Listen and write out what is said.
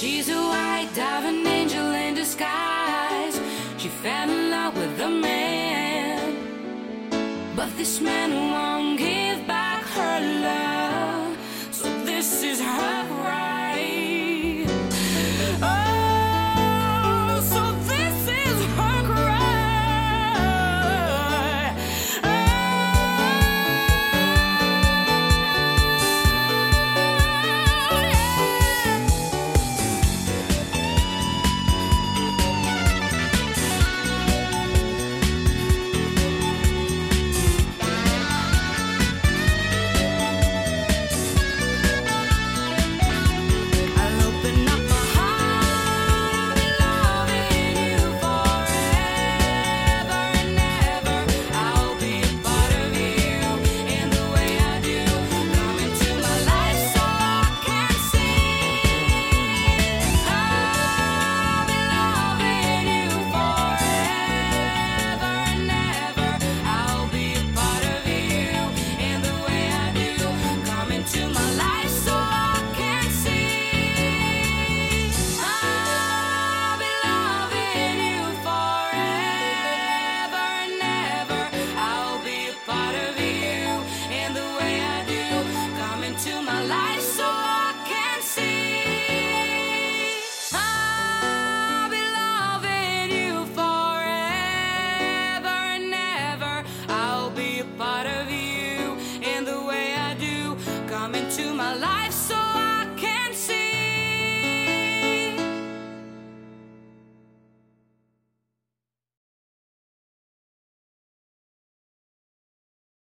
She's a white diving angel in disguise. She fell in love with a man, but this man won't.